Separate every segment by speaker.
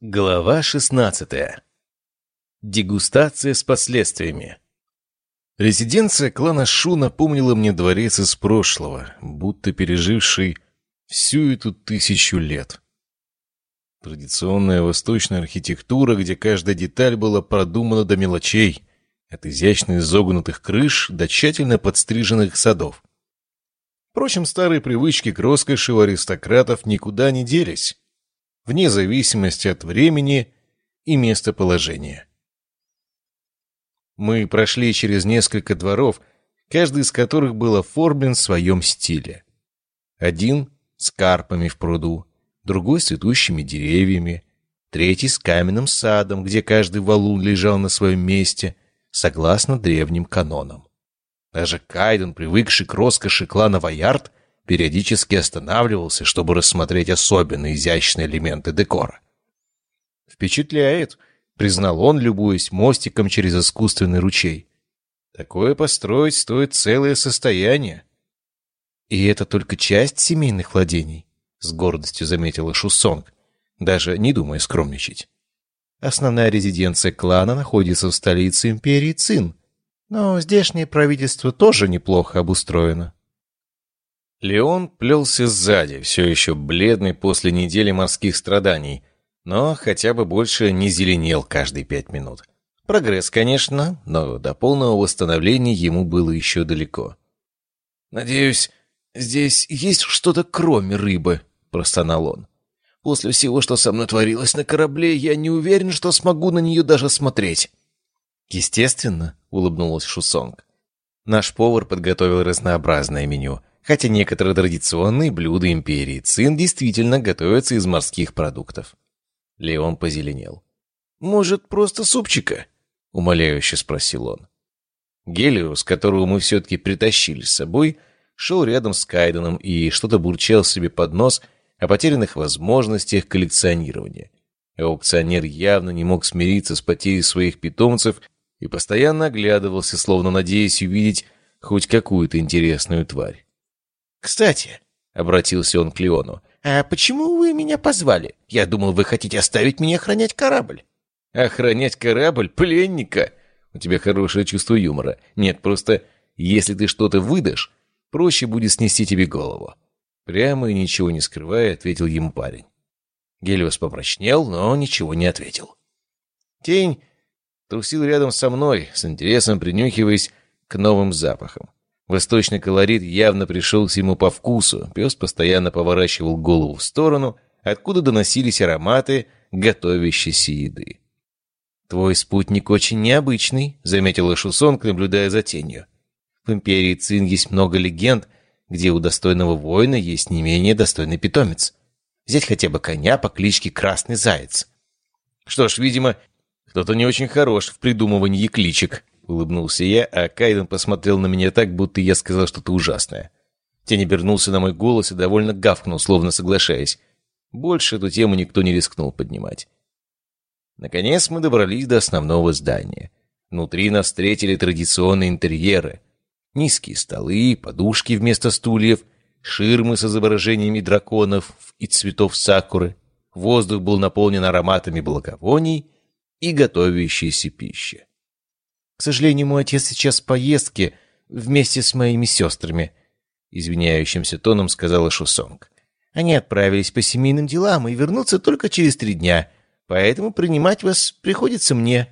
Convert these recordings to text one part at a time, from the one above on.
Speaker 1: Глава 16. Дегустация с последствиями. Резиденция клана Шу напомнила мне дворец из прошлого, будто переживший всю эту тысячу лет. Традиционная восточная архитектура, где каждая деталь была продумана до мелочей, от изящно изогнутых крыш до тщательно подстриженных садов. Впрочем, старые привычки к роскоши у аристократов никуда не делись вне зависимости от времени и местоположения. Мы прошли через несколько дворов, каждый из которых был оформлен в своем стиле. Один с карпами в пруду, другой с цветущими деревьями, третий с каменным садом, где каждый валун лежал на своем месте, согласно древним канонам. Даже Кайден, привыкший к роскоши клана Ваярд, периодически останавливался, чтобы рассмотреть особенно изящные элементы декора. «Впечатляет», — признал он, любуясь мостиком через искусственный ручей. «Такое построить стоит целое состояние». «И это только часть семейных владений», — с гордостью заметила Шусонг, даже не думая скромничать. «Основная резиденция клана находится в столице империи Цин, но здешнее правительство тоже неплохо обустроено». Леон плелся сзади, все еще бледный после недели морских страданий, но хотя бы больше не зеленел каждые пять минут. Прогресс, конечно, но до полного восстановления ему было еще далеко. «Надеюсь, здесь есть что-то кроме рыбы», — простонал он. «После всего, что со мной творилось на корабле, я не уверен, что смогу на нее даже смотреть». «Естественно», — улыбнулась Шусонг. «Наш повар подготовил разнообразное меню» хотя некоторые традиционные блюда империи Цин действительно готовятся из морских продуктов. Леон позеленел. «Может, просто супчика?» — умоляюще спросил он. Гелиус, которого мы все-таки притащили с собой, шел рядом с Кайденом и что-то бурчал себе под нос о потерянных возможностях коллекционирования. Аукционер явно не мог смириться с потерей своих питомцев и постоянно оглядывался, словно надеясь увидеть хоть какую-то интересную тварь. «Кстати», — обратился он к Леону, «а почему вы меня позвали? Я думал, вы хотите оставить меня охранять корабль». «Охранять корабль? Пленника?» У тебя хорошее чувство юмора. Нет, просто если ты что-то выдашь, проще будет снести тебе голову. Прямо и ничего не скрывая, ответил ему парень. Гелиос попрочнел, но ничего не ответил. Тень трусил рядом со мной, с интересом принюхиваясь к новым запахам. Восточный колорит явно пришелся ему по вкусу. Пес постоянно поворачивал голову в сторону, откуда доносились ароматы готовящейся еды. «Твой спутник очень необычный», — заметила Шусонг, наблюдая за тенью. «В империи Цин есть много легенд, где у достойного воина есть не менее достойный питомец. Взять хотя бы коня по кличке Красный Заяц». «Что ж, видимо, кто-то не очень хорош в придумывании кличек», Улыбнулся я, а Кайден посмотрел на меня так, будто я сказал что-то ужасное. Тень обернулся на мой голос и довольно гавкнул, словно соглашаясь. Больше эту тему никто не рискнул поднимать. Наконец мы добрались до основного здания. Внутри нас встретили традиционные интерьеры. Низкие столы, подушки вместо стульев, ширмы с изображениями драконов и цветов сакуры. Воздух был наполнен ароматами благовоний и готовящейся пищи. К сожалению, мой отец сейчас в поездке вместе с моими сестрами», — извиняющимся тоном сказала Шусонг. «Они отправились по семейным делам и вернутся только через три дня, поэтому принимать вас приходится мне».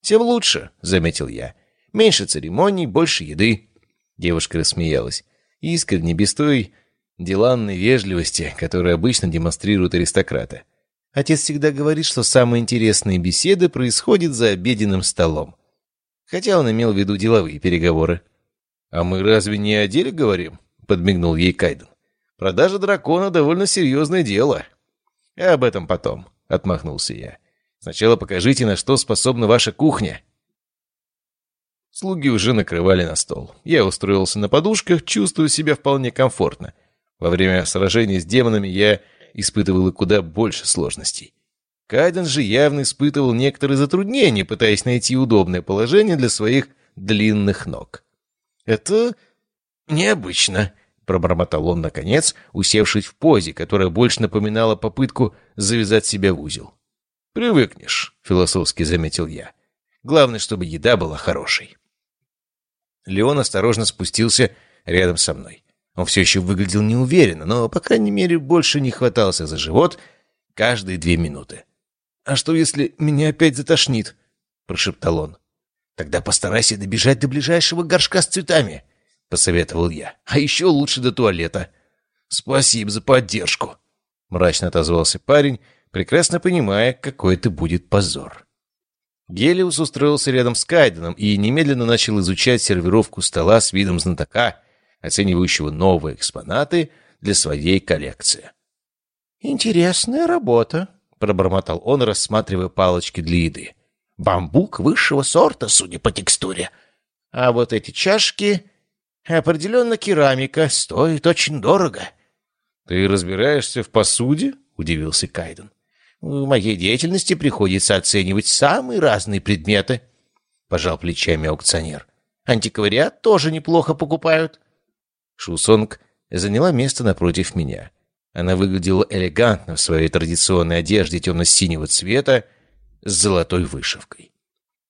Speaker 1: «Тем лучше», — заметил я. «Меньше церемоний, больше еды». Девушка рассмеялась. Искренне, без той деланной вежливости, которую обычно демонстрируют аристократы. Отец всегда говорит, что самые интересные беседы происходят за обеденным столом хотя он имел в виду деловые переговоры. «А мы разве не о деле говорим?» — подмигнул ей Кайден. «Продажа дракона — довольно серьезное дело». «И об этом потом», — отмахнулся я. «Сначала покажите, на что способна ваша кухня». Слуги уже накрывали на стол. Я устроился на подушках, чувствую себя вполне комфортно. Во время сражения с демонами я испытывал и куда больше сложностей. Кайден же явно испытывал некоторые затруднения, пытаясь найти удобное положение для своих длинных ног. «Это необычно», — пробормотал он наконец, усевшись в позе, которая больше напоминала попытку завязать себя в узел. «Привыкнешь», — философски заметил я. «Главное, чтобы еда была хорошей». Леон осторожно спустился рядом со мной. Он все еще выглядел неуверенно, но, по крайней мере, больше не хватался за живот каждые две минуты. «А что, если меня опять затошнит?» — прошептал он. «Тогда постарайся добежать до ближайшего горшка с цветами», — посоветовал я. «А еще лучше до туалета». «Спасибо за поддержку», — мрачно отозвался парень, прекрасно понимая, какой это будет позор. Гелиус устроился рядом с Кайденом и немедленно начал изучать сервировку стола с видом знатока, оценивающего новые экспонаты для своей коллекции.
Speaker 2: «Интересная работа», — пробормотал он, рассматривая палочки для еды. «Бамбук высшего сорта, судя по текстуре. А вот эти чашки... Определенно керамика, стоит очень дорого».
Speaker 1: «Ты разбираешься в посуде?» — удивился Кайден.
Speaker 2: В моей деятельности приходится оценивать самые разные предметы, — пожал плечами аукционер. Антиквариат тоже неплохо покупают.
Speaker 1: Шусонг заняла место напротив меня. Она выглядела элегантно в своей традиционной одежде темно-синего цвета с золотой вышивкой.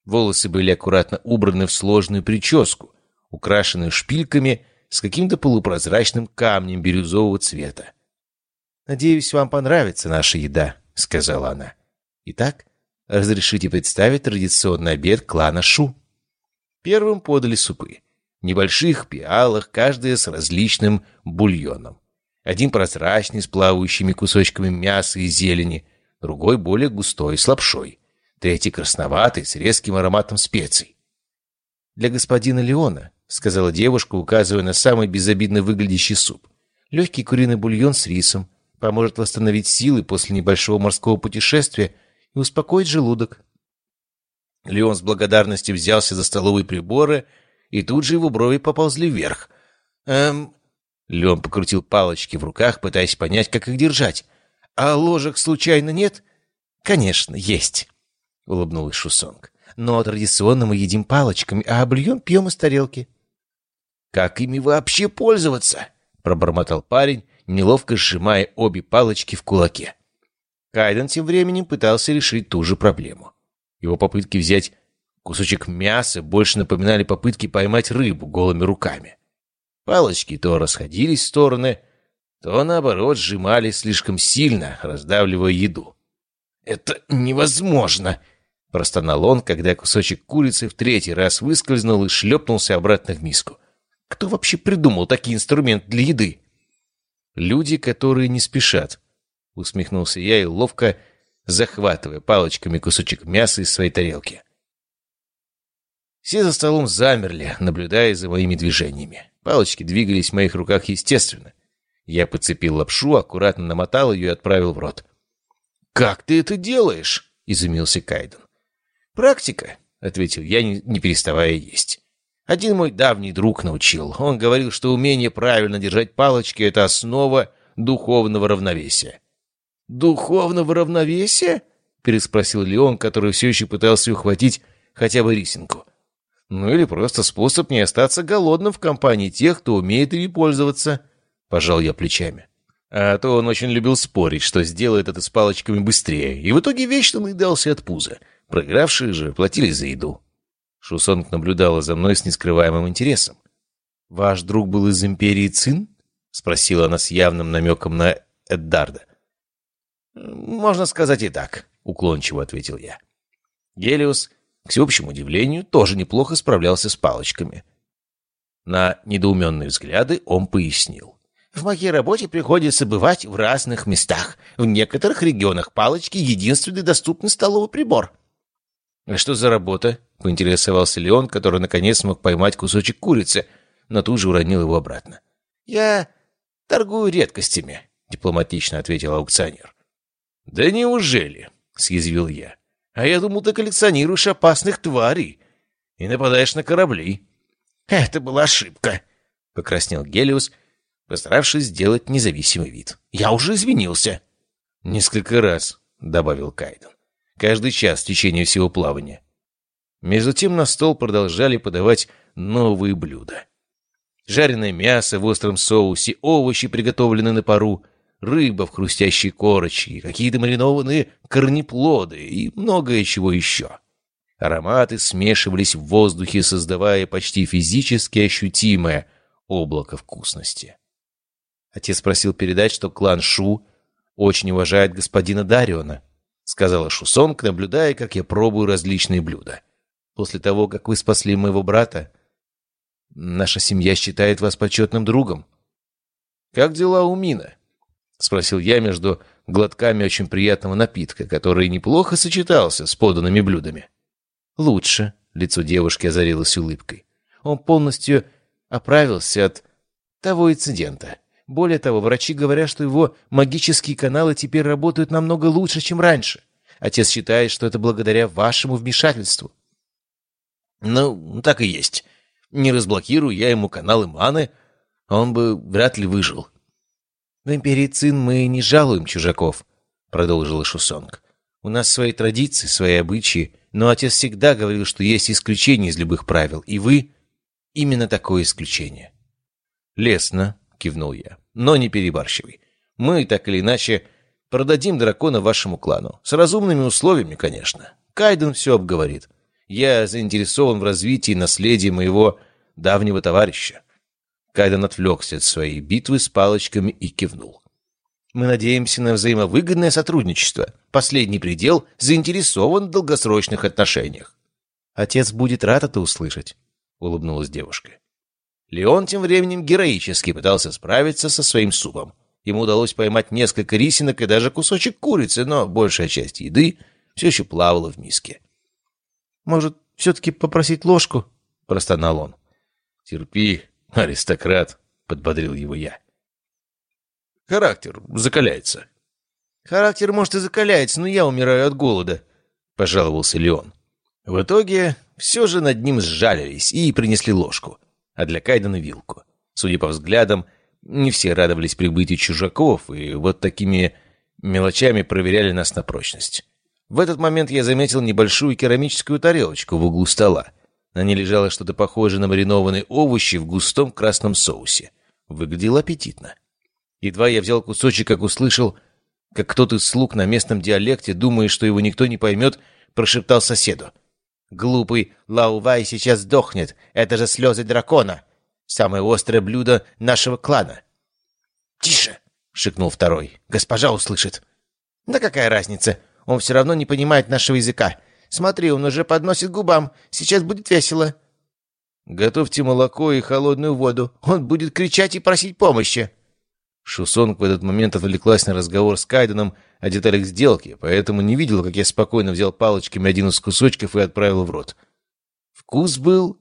Speaker 1: Волосы были аккуратно убраны в сложную прическу, украшенную шпильками с каким-то полупрозрачным камнем бирюзового цвета. «Надеюсь, вам понравится наша еда», — сказала она. «Итак, разрешите представить традиционный обед клана Шу». Первым подали супы. В небольших пиалах, каждая с различным бульоном. Один прозрачный, с плавающими кусочками мяса и зелени, другой более густой, с лапшой, третий красноватый, с резким ароматом специй. «Для господина Леона», — сказала девушка, указывая на самый безобидно выглядящий суп. «Легкий куриный бульон с рисом, поможет восстановить силы после небольшого морского путешествия и успокоить желудок. Леон с благодарностью взялся за столовые приборы, и тут же его брови поползли вверх. «Эм...» Леон покрутил палочки в руках, пытаясь понять, как их держать. «А ложек случайно нет?» «Конечно, есть», — улыбнулась Шусонг. «Но традиционно мы едим палочками, а бульон пьем из тарелки».
Speaker 2: «Как ими вообще пользоваться?» — пробормотал парень, неловко сжимая обе палочки в кулаке.
Speaker 1: Кайден тем временем пытался решить ту же проблему. Его попытки взять кусочек мяса больше напоминали попытки поймать рыбу голыми руками. Палочки то расходились в стороны, то, наоборот, сжимались слишком сильно, раздавливая еду.
Speaker 2: «Это невозможно!» — простонал он, когда кусочек курицы в третий раз выскользнул и шлепнулся обратно в миску. «Кто вообще придумал такие инструменты для еды?»
Speaker 1: Люди, которые не спешат. Усмехнулся я и ловко захватывая палочками кусочек мяса из своей тарелки. Все за столом замерли, наблюдая за моими движениями. Палочки двигались в моих руках естественно. Я подцепил лапшу, аккуратно намотал ее и отправил в рот.
Speaker 2: «Как ты это делаешь?» — изумился Кайден.
Speaker 1: «Практика», — ответил я, не переставая есть. Один мой давний друг научил. Он говорил, что умение правильно держать палочки — это основа духовного равновесия.
Speaker 2: «Духовного равновесия?» — переспросил Леон, который все еще пытался ухватить хотя бы рисинку.
Speaker 1: «Ну или просто способ не остаться голодным в компании тех, кто умеет ими пользоваться», — пожал я плечами. А то он очень любил спорить, что сделает это с палочками быстрее, и в итоге вечно наедался от пуза. Проигравшие же платили за еду. Шусонг наблюдала за мной с нескрываемым интересом. «Ваш друг был из Империи Цин?» — спросила она с явным намеком на Эддарда.
Speaker 2: «Можно сказать и так», — уклончиво ответил я.
Speaker 1: Гелиус, к всеобщему удивлению, тоже неплохо справлялся с палочками. На недоуменные взгляды он пояснил.
Speaker 2: В моей работе приходится бывать в разных местах. В некоторых регионах палочки — единственный доступный столовый прибор.
Speaker 1: «А что за работа?» — поинтересовался Леон, который наконец смог поймать кусочек курицы, но тут же уронил его обратно.
Speaker 2: «Я торгую редкостями», — дипломатично ответил аукционер.
Speaker 1: «Да неужели?» — съязвил я. «А я думал, ты коллекционируешь опасных тварей и нападаешь на корабли».
Speaker 2: «Это была ошибка», — покраснел Гелиус, постаравшись сделать независимый вид. «Я уже извинился».
Speaker 1: «Несколько раз», — добавил Кайден каждый час в течение всего плавания. Между тем на стол продолжали подавать новые блюда. Жареное мясо в остром соусе, овощи, приготовленные на пару, рыба в хрустящей корочке, какие-то маринованные корнеплоды и многое чего еще. Ароматы смешивались в воздухе, создавая почти физически ощутимое облако вкусности. Отец просил передать, что клан Шу очень уважает господина Дариона, сказала Шусонг, наблюдая, как я пробую различные блюда. После того, как вы спасли моего брата, наша семья считает вас почетным другом. «Как дела у Мина?» — спросил я между глотками очень приятного напитка, который неплохо сочетался с поданными блюдами. «Лучше», — лицо девушки озарилось улыбкой. «Он полностью оправился от того инцидента. Более того, врачи говорят, что его магические каналы теперь работают намного лучше, чем раньше. Отец считает, что это благодаря вашему вмешательству. Ну, так и есть. Не разблокирую я ему каналы маны, он бы вряд ли выжил. В Империи Цин мы не жалуем чужаков, продолжила Шусонг. У нас свои традиции, свои обычаи, но отец всегда говорил, что есть исключения из любых правил, и вы именно такое исключение. Лесно, — кивнул я. «Но не перебарщивай. Мы, так или иначе, продадим дракона вашему клану. С разумными условиями, конечно. Кайден все обговорит. Я заинтересован в развитии наследия моего давнего товарища». Кайден отвлекся от своей битвы с палочками и кивнул. «Мы надеемся на взаимовыгодное сотрудничество. Последний предел заинтересован в долгосрочных отношениях». «Отец будет рад это услышать», — улыбнулась девушка. Леон тем временем героически пытался справиться со своим супом. Ему удалось поймать несколько рисинок и даже кусочек курицы, но большая часть еды все еще плавала в миске. «Может, все-таки попросить ложку?» — простонал он. «Терпи, аристократ», — подбодрил его я. «Характер закаляется». «Характер, может, и закаляется, но я умираю от голода», — пожаловался Леон. В итоге все же над ним сжалились и принесли ложку а для Кайдена вилку. Судя по взглядам, не все радовались прибытию чужаков, и вот такими мелочами проверяли нас на прочность. В этот момент я заметил небольшую керамическую тарелочку в углу стола. На ней лежало что-то похожее на маринованные овощи в густом красном соусе. Выглядело аппетитно. Едва я взял кусочек, как услышал, как кто-то из слуг на местном диалекте, думая, что его никто не поймет, прошептал соседу. Глупый Лаувай сейчас сдохнет. Это же слезы дракона. Самое острое блюдо нашего клана. «Тише!» — шикнул второй. «Госпожа услышит». «Да какая разница? Он все равно не понимает нашего языка. Смотри, он уже подносит губам. Сейчас будет весело». «Готовьте молоко и холодную воду. Он будет кричать и просить помощи». Шусонг в этот момент отвлеклась на разговор с Кайденом о деталях сделки, поэтому не видел, как я спокойно взял палочками один из кусочков и отправил в рот. Вкус был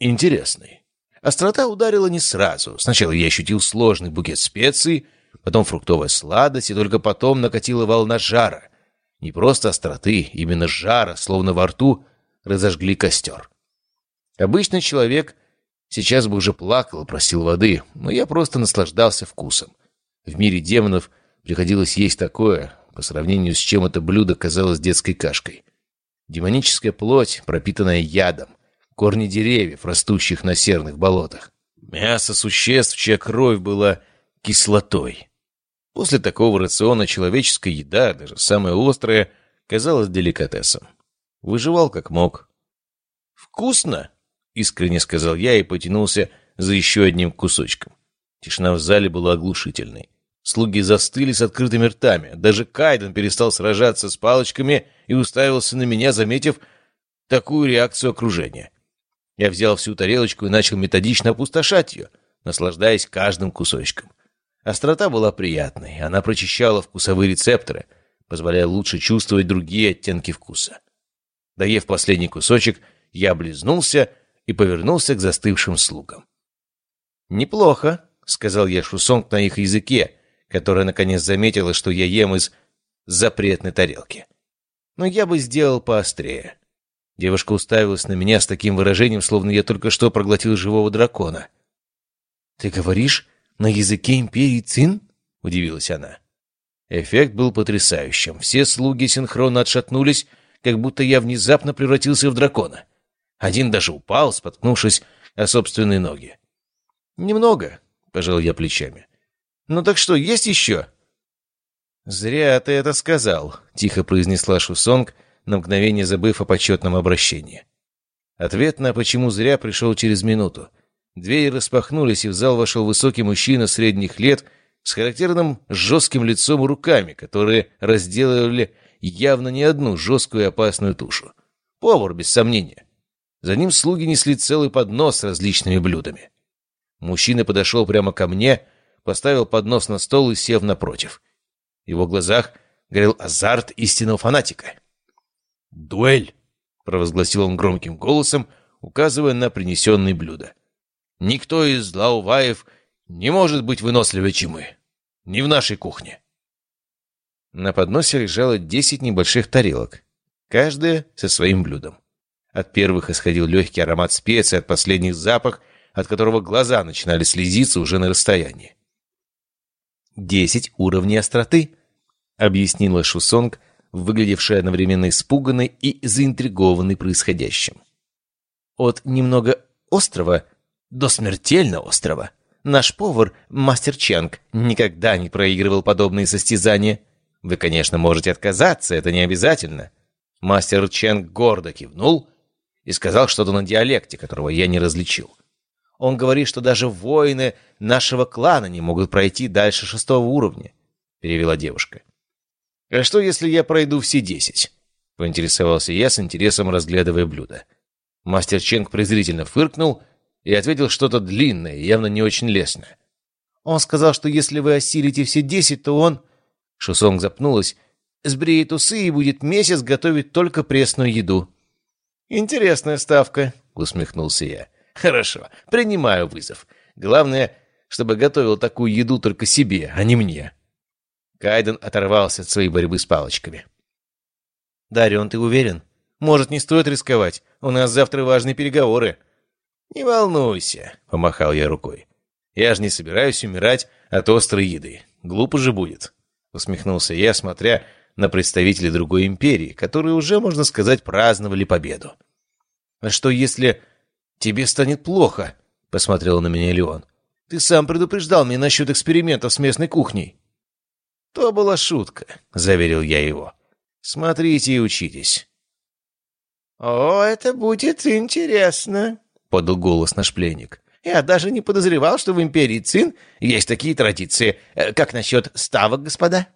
Speaker 1: интересный. Острота ударила не сразу. Сначала я ощутил сложный букет специй, потом фруктовая сладость, и только потом накатила волна жара. Не просто остроты, именно жара, словно во рту разожгли костер. Обычный человек Сейчас бы уже плакал и просил воды, но я просто наслаждался вкусом. В мире демонов приходилось есть такое, по сравнению с чем это блюдо казалось детской кашкой. Демоническая плоть, пропитанная ядом, корни деревьев, растущих на серных болотах. Мясо существ, чья кровь была кислотой. После такого рациона человеческая еда, даже самая острая, казалась деликатесом. Выживал как мог. «Вкусно!» искренне сказал я и потянулся за еще одним кусочком. Тишина в зале была оглушительной. Слуги застыли с открытыми ртами. Даже Кайден перестал сражаться с палочками и уставился на меня, заметив такую реакцию окружения. Я взял всю тарелочку и начал методично опустошать ее, наслаждаясь каждым кусочком. Острота была приятной, она прочищала вкусовые рецепторы, позволяя лучше чувствовать другие оттенки вкуса. Доев последний кусочек, я облизнулся и повернулся к застывшим слугам. «Неплохо», — сказал я Шусонг на их языке, которая наконец заметила, что я ем из запретной тарелки. «Но я бы сделал поострее». Девушка уставилась на меня с таким выражением, словно я только что проглотил живого дракона. «Ты говоришь на языке империи Цин?» — удивилась она. Эффект был потрясающим. Все слуги синхронно отшатнулись, как будто я внезапно превратился в дракона. Один даже упал, споткнувшись о собственные ноги. «Немного», — пожал я плечами. «Ну так что, есть еще?» «Зря ты это сказал», — тихо произнесла Шусонг, на мгновение забыв о почетном обращении. Ответ на «почему зря» пришел через минуту. Двери распахнулись, и в зал вошел высокий мужчина средних лет с характерным жестким лицом и руками, которые разделывали явно не одну жесткую и опасную тушу. Повар, без сомнения. За ним слуги несли целый поднос с различными блюдами. Мужчина подошел прямо ко мне, поставил поднос на стол и сев напротив. В его глазах горел азарт истинного фанатика. «Дуэль!» — провозгласил он громким голосом, указывая на принесенные блюда. «Никто из лауваев не может быть выносливее, чем мы. Не в нашей кухне». На подносе лежало десять небольших тарелок, каждая со своим блюдом. От первых исходил легкий аромат специй, от последних запах, от которого глаза начинали слезиться уже на расстоянии. «Десять уровней остроты», — объяснила Шусонг, выглядевшая одновременно испуганной и заинтригованной происходящим. «От немного острого до смертельно острого. Наш повар, мастер Чанг, никогда не проигрывал подобные состязания. Вы, конечно, можете отказаться, это не обязательно». Мастер Ченг гордо кивнул и сказал что-то на диалекте, которого я не различил. Он говорит, что даже воины нашего клана не могут пройти дальше шестого уровня, — перевела девушка. «А что, если я пройду все десять?» — поинтересовался я с интересом, разглядывая блюдо. Мастер Ченг презрительно фыркнул и ответил что-то длинное, явно не очень лестное. Он сказал, что если вы осилите все десять, то он... Шусонг запнулась. Сбреет усы и будет месяц готовить только пресную еду. «Интересная ставка», — усмехнулся я. «Хорошо, принимаю вызов. Главное, чтобы готовил такую еду только себе, а не мне». Кайден оторвался от своей борьбы с палочками. «Дарион, ты уверен? Может, не стоит рисковать? У нас завтра важные переговоры». «Не волнуйся», — помахал я рукой. «Я же не собираюсь умирать от острой еды. Глупо же будет», — усмехнулся я, смотря на представителей другой империи, которые уже, можно сказать, праздновали победу. «А что, если тебе станет плохо?» — посмотрел на меня Леон. «Ты сам предупреждал меня насчет экспериментов с местной кухней». «То была шутка», — заверил я его. «Смотрите и учитесь».
Speaker 2: «О, это будет интересно», — подал голос наш пленник. «Я даже не подозревал, что в империи Цин есть такие традиции. Э, как насчет ставок, господа?»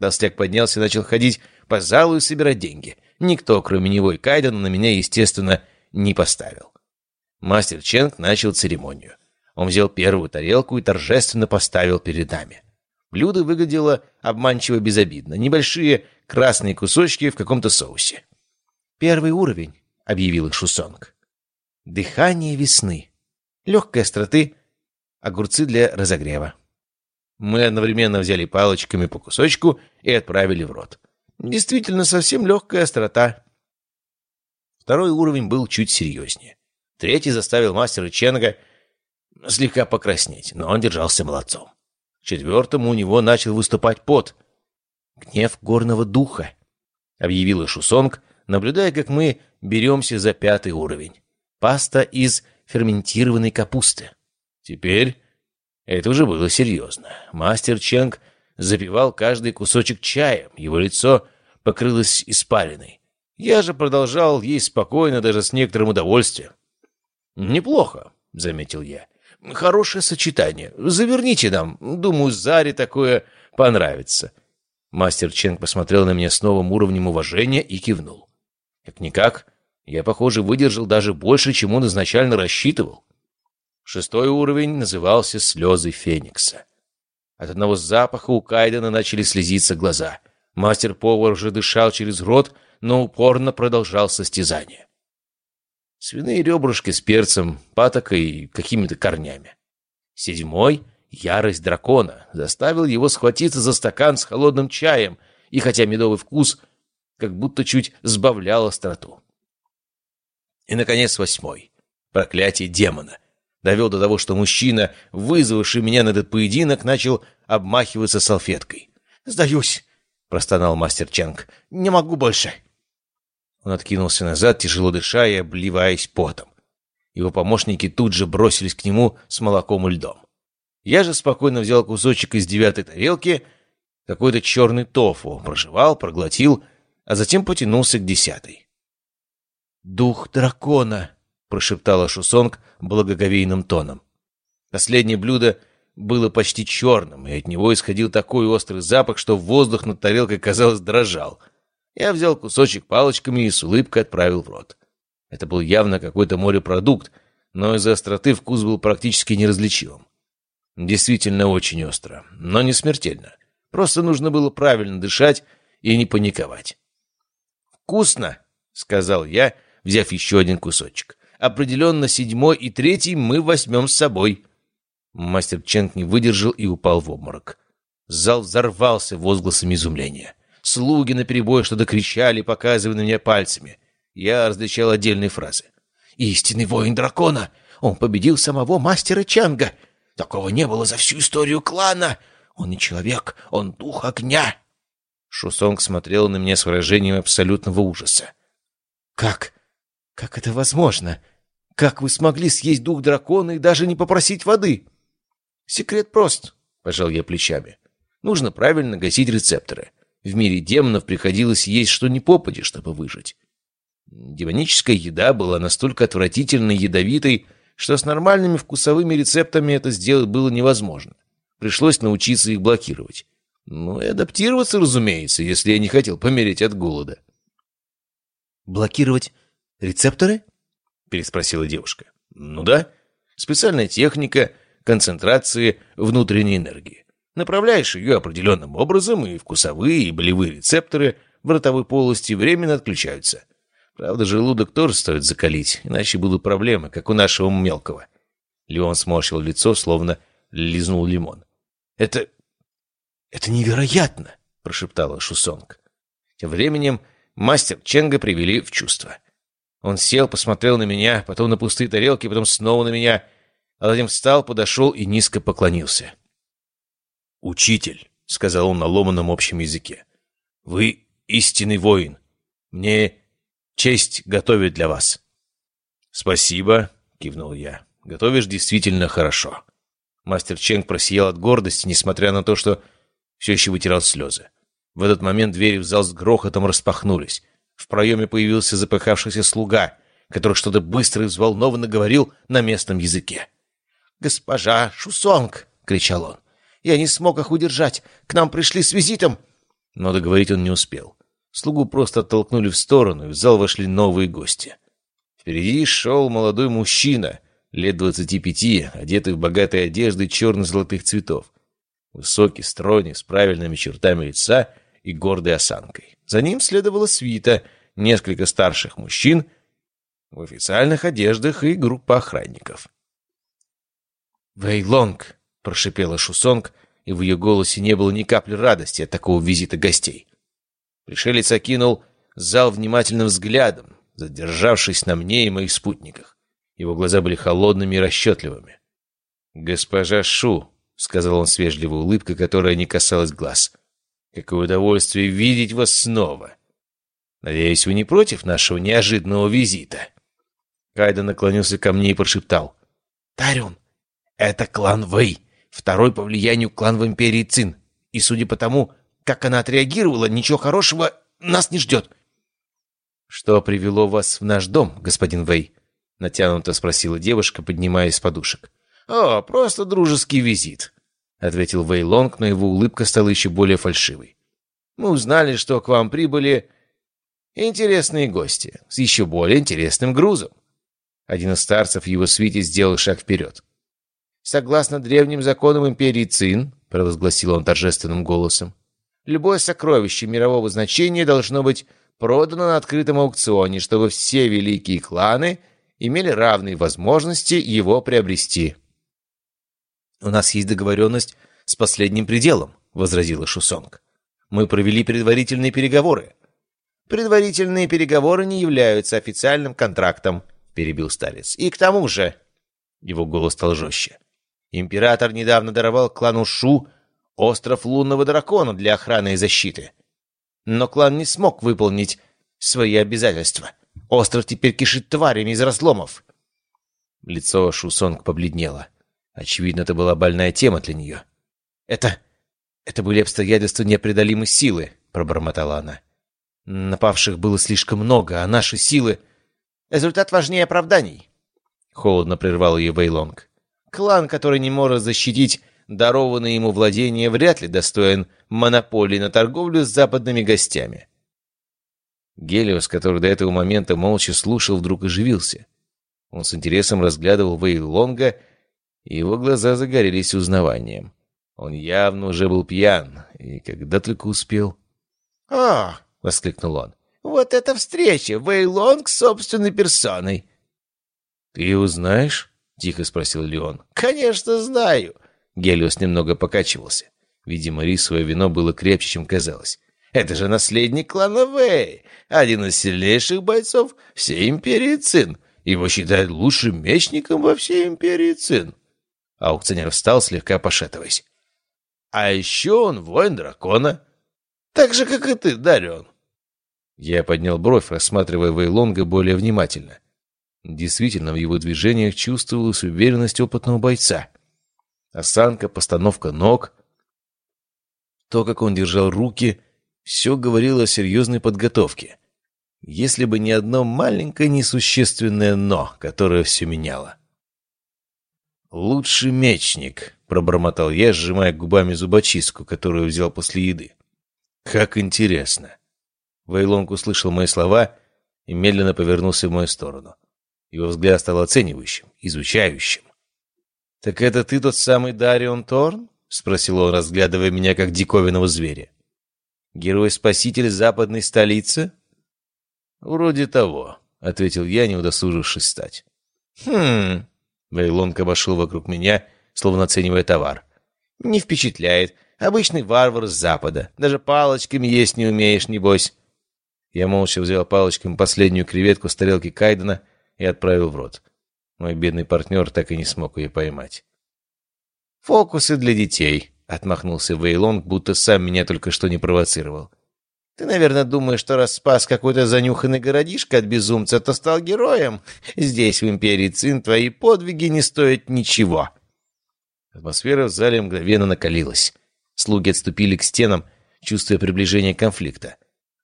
Speaker 1: Толстяк поднялся и начал ходить по залу и собирать деньги. Никто, кроме него и Кайдена, на меня, естественно, не поставил. Мастер Ченг начал церемонию. Он взял первую тарелку и торжественно поставил перед нами. Блюдо выглядело обманчиво безобидно. Небольшие красные кусочки в каком-то соусе. «Первый уровень», — объявил их Шусонг. «Дыхание весны. Легкой остроты. Огурцы для разогрева». Мы одновременно взяли палочками по кусочку и отправили в рот. Действительно, совсем легкая острота. Второй уровень был чуть серьезнее. Третий заставил мастера Ченга слегка покраснеть, но он держался молодцом. Четвертому у него начал выступать пот. «Гнев горного духа», — объявила Шусонг, наблюдая, как мы беремся за пятый уровень. «Паста из ферментированной капусты». Теперь это уже было серьезно. Мастер Ченг запивал каждый кусочек чаем, его лицо покрылось испариной. Я же продолжал есть спокойно, даже с некоторым удовольствием. «Неплохо», — заметил я. Хорошее сочетание. Заверните нам. Думаю, Заре такое понравится». Мастер Ченг посмотрел на меня с новым уровнем уважения и кивнул. Как-никак, я, похоже, выдержал даже больше, чем он изначально рассчитывал. Шестой уровень назывался «Слезы Феникса». От одного запаха у Кайдена начали слезиться глаза. Мастер-повар уже дышал через рот, но упорно продолжал состязание. Свиные ребрышки с перцем, патокой и какими-то корнями. Седьмой — ярость дракона, заставил его схватиться за стакан с холодным чаем, и хотя медовый вкус как будто чуть сбавлял остроту. И, наконец, восьмой — проклятие демона. Довел до того, что мужчина, вызвавший меня на этот поединок, начал обмахиваться салфеткой. «Сдаюсь!» — простонал мастер Чанг. «Не могу больше!» Он откинулся назад, тяжело дыша и обливаясь потом. Его помощники тут же бросились к нему с молоком и льдом. Я же спокойно взял кусочек из девятой тарелки, какой-то черный тофу, прожевал, проглотил, а затем потянулся к десятой.
Speaker 2: «Дух дракона!» — прошептала Шусонг благоговейным тоном.
Speaker 1: Последнее блюдо было почти черным, и от него исходил такой острый запах, что воздух над тарелкой, казалось, дрожал. Я взял кусочек палочками и с улыбкой отправил в рот. Это был явно какой-то морепродукт, но из-за остроты вкус был практически неразличимым. Действительно очень остро, но не смертельно. Просто нужно было правильно дышать и не паниковать. «Вкусно!» — сказал я, взяв еще один кусочек. «Определенно седьмой и третий мы возьмем с собой». Мастер Ченг не выдержал и упал в обморок. Зал взорвался возгласами изумления. Слуги наперебой что-то кричали, показывая на меня пальцами. Я различал отдельные фразы. «Истинный воин дракона! Он победил самого мастера Чанга! Такого не было за всю историю клана! Он не человек, он дух огня!» Шусонг смотрел на меня с выражением абсолютного ужаса. «Как? Как это возможно? Как вы смогли съесть дух дракона и даже не попросить воды?» Секрет прост, пожал я плечами. Нужно правильно гасить рецепторы. В мире демонов приходилось есть что ни попади, чтобы выжить. Демоническая еда была настолько отвратительной ядовитой, что с нормальными вкусовыми рецептами это сделать было невозможно. Пришлось научиться их блокировать. Ну и адаптироваться, разумеется, если я не хотел помереть от голода.
Speaker 2: «Блокировать рецепторы?»
Speaker 1: — переспросила девушка. «Ну да. Специальная техника — концентрации внутренней энергии. Направляешь ее определенным образом, и вкусовые, и болевые рецепторы в ротовой полости временно отключаются. Правда, желудок тоже стоит закалить, иначе будут проблемы, как у нашего мелкого. Леон сморщил лицо, словно лизнул лимон. «Это... это невероятно!» — прошептала Шусонг. Тем временем мастер Ченга привели в чувство. Он сел, посмотрел на меня, потом на пустые тарелки, потом снова на меня — а затем встал, подошел и низко поклонился. «Учитель», — сказал он на ломаном общем языке, — «вы истинный воин. Мне честь готовить для вас». «Спасибо», — кивнул я. «Готовишь действительно хорошо». Мастер Ченг просиял от гордости, несмотря на то, что все еще вытирал слезы. В этот момент двери в зал с грохотом распахнулись. В проеме появился запыхавшийся слуга, который что-то быстро и взволнованно говорил на местном языке. «Госпожа Шусонг!» — кричал он. «Я не смог их удержать. К нам пришли с визитом!» Но договорить он не успел. Слугу просто оттолкнули в сторону, и в зал вошли новые гости. Впереди шел молодой мужчина, лет двадцати пяти, одетый в богатые одежды черно-золотых цветов. Высокий, стройный, с правильными чертами лица и гордой осанкой. За ним следовала свита, несколько старших мужчин в официальных одеждах и группа охранников. «Вэйлонг!» — прошипела Шусонг, и в ее голосе не было ни капли радости от такого визита гостей. Пришелец окинул зал внимательным взглядом, задержавшись на мне и моих спутниках. Его глаза были холодными и расчетливыми. «Госпожа Шу», — сказал он с вежливой улыбкой, которая не касалась глаз, — «какое удовольствие видеть вас снова. Надеюсь, вы не против нашего неожиданного визита?» Кайда наклонился ко мне и прошептал. «Тарюн, это клан Вэй, второй по влиянию клан в империи Цин. И судя по тому, как она отреагировала, ничего хорошего нас не ждет. «Что привело вас в наш дом, господин Вэй?» — натянуто спросила девушка, поднимаясь с подушек. «О, просто дружеский визит», — ответил Вэй Лонг, но его улыбка стала еще более фальшивой. «Мы узнали, что к вам прибыли интересные гости с еще более интересным грузом». Один из старцев в его свите сделал шаг вперед. Согласно древним законам империи Цин, провозгласил он торжественным голосом, любое сокровище мирового значения должно быть продано на открытом аукционе, чтобы все великие кланы имели равные возможности его приобрести. «У нас есть договоренность с последним пределом», — возразила Шусонг. «Мы провели предварительные переговоры». «Предварительные переговоры не являются официальным контрактом», — перебил старец. «И к тому же...» Его голос стал жестче. Император недавно даровал клану Шу остров лунного дракона для охраны и защиты. Но клан не смог выполнить свои обязательства. Остров теперь кишит тварями из разломов. Лицо Шу Сонг побледнело.
Speaker 2: Очевидно, это была больная тема для нее. «Это... это были обстоятельства непреодолимой силы», — пробормотала она. «Напавших было слишком много, а наши силы...» «Результат важнее оправданий», — холодно прервал ее Вейлонг. «Клан, который не может защитить дарованное ему владение, вряд ли достоин монополии на торговлю с западными гостями». Гелиос, который до этого момента молча слушал, вдруг оживился. Он с интересом разглядывал Вейлонга, и его глаза загорелись узнаванием. Он явно уже был пьян, и когда только успел... «А!» — воскликнул он. «Вот эта встреча! Вейлонг собственной персоной!» «Ты его знаешь?» — тихо спросил Леон. «Конечно знаю!» Гелиос немного покачивался. Видимо, рисовое вино было крепче, чем казалось. «Это же наследник клана Вэй, один из сильнейших бойцов всей Империи Цин. Его считают лучшим мечником во всей Империи Цин». Аукционер встал, слегка пошатываясь. «А еще он воин дракона. Так же, как и ты, Дарион». Я поднял бровь, рассматривая Вейлонга более внимательно. Действительно, в его движениях чувствовалась уверенность опытного бойца. Осанка, постановка ног, то, как он держал руки, все говорило о серьезной подготовке. Если бы не одно маленькое несущественное «но», которое все меняло. «Лучший мечник», — пробормотал я, сжимая губами зубочистку, которую взял после еды. «Как интересно». Вейлонг услышал мои слова и медленно повернулся в мою сторону. Его взгляд стал оценивающим, изучающим. «Так это ты тот самый Дарион Торн?» — спросил он, разглядывая меня как диковинного зверя. «Герой-спаситель западной столицы?» «Вроде того», — ответил я, не удосужившись встать. «Хм...» — Вейлонг обошел вокруг меня, словно оценивая товар. «Не впечатляет. Обычный варвар с запада. Даже палочками есть не умеешь, небось». Я молча взял палочками последнюю креветку с тарелки Кайдена и отправил в рот. Мой бедный партнер так и не смог ее поймать. «Фокусы для детей», — отмахнулся Вейлонг, будто сам меня только что не провоцировал. «Ты, наверное, думаешь, что раз спас какой-то занюханный городишко от безумца, то стал героем? Здесь, в Империи Цин, твои подвиги не стоят ничего». Атмосфера в зале мгновенно накалилась. Слуги отступили к стенам, чувствуя приближение конфликта.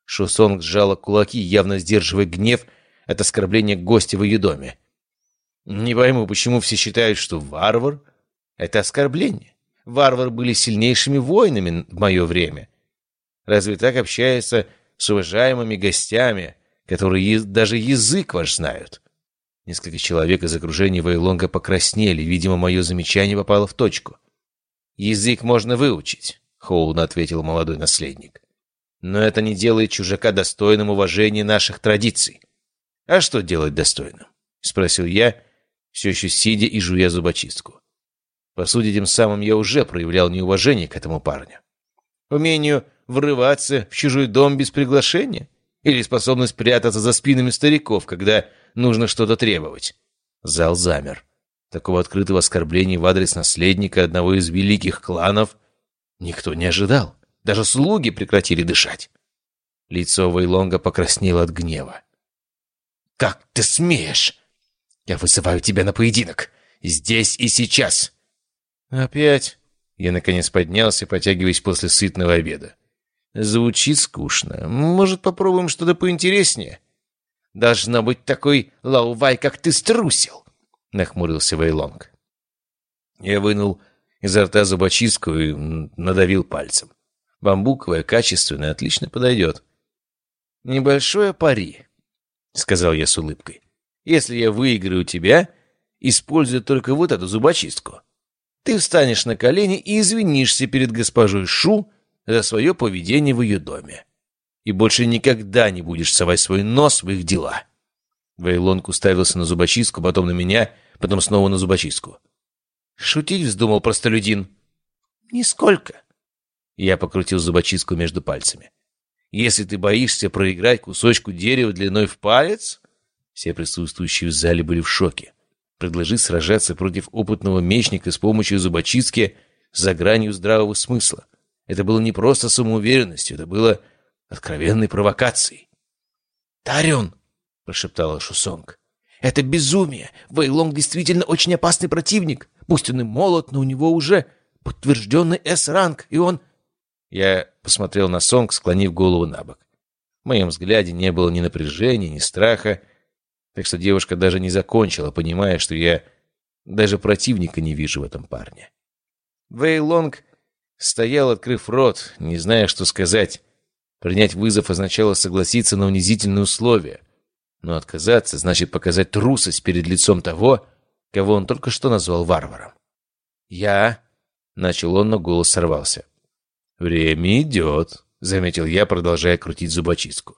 Speaker 2: Шусонг сжала кулаки, явно сдерживая гнев от оскорбления гостя в ее доме. Не пойму, почему все считают, что варвар — это оскорбление. Варвары были сильнейшими воинами в мое время. Разве так общаются с уважаемыми гостями, которые даже язык ваш знают? Несколько человек из окружения Вейлонга покраснели. Видимо, мое замечание попало в точку. «Язык можно выучить», — холодно ответил молодой наследник. «Но это не делает чужака достойным уважения наших традиций». «А что делать достойным?» — спросил я, все еще сидя и жуя зубочистку. По сути, тем самым я уже проявлял неуважение к этому парню. Умению врываться в чужой дом без приглашения? Или способность прятаться за спинами стариков, когда нужно что-то требовать? Зал замер. Такого открытого оскорбления в адрес наследника одного из великих кланов никто не ожидал. Даже слуги прекратили дышать. Лицо Вейлонга покраснело от гнева. «Как ты смеешь? Я вызываю тебя на поединок. Здесь и сейчас!» «Опять?» Я, наконец, поднялся, потягиваясь после сытного обеда. «Звучит скучно. Может, попробуем что-то поинтереснее?» «Должна быть такой лаувай, как ты струсил!» — нахмурился Вейлонг. Я вынул изо рта зубочистку и надавил пальцем. Бамбуковая, качественная, отлично подойдет. «Небольшое пари», — сказал я с улыбкой. «Если я выиграю тебя, используя только вот эту зубочистку, ты встанешь на колени и извинишься перед госпожой Шу за свое поведение в ее доме. И больше никогда не будешь совать свой нос в их дела». Вейлонг уставился на зубочистку, потом на меня, потом снова на зубочистку. «Шутить вздумал простолюдин?» «Нисколько». Я покрутил зубочистку между пальцами. «Если ты боишься проиграть кусочку дерева длиной в палец...» Все присутствующие в зале были в шоке. Предложить сражаться против опытного мечника с помощью зубочистки за гранью здравого смысла. Это было не просто самоуверенностью, это было откровенной провокацией. «Тарион!» — прошептала Шусонг. «Это безумие! Вейлонг действительно очень опасный противник. Пусть он и молод, но у него уже подтвержденный С-ранг, и он...
Speaker 1: Я посмотрел на Сонг, склонив голову на бок. В моем взгляде не было ни напряжения, ни страха, так что девушка даже не закончила, понимая, что я даже противника не вижу в этом парне. Вэй Лонг стоял, открыв рот, не зная, что сказать. Принять вызов означало согласиться на унизительные условия. Но отказаться значит показать трусость перед лицом того, кого он только что назвал варваром. «Я...» — начал он, но голос сорвался. «Время идет», — заметил я, продолжая крутить зубочистку.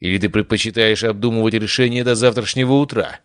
Speaker 1: «Или ты предпочитаешь обдумывать решение до завтрашнего утра?»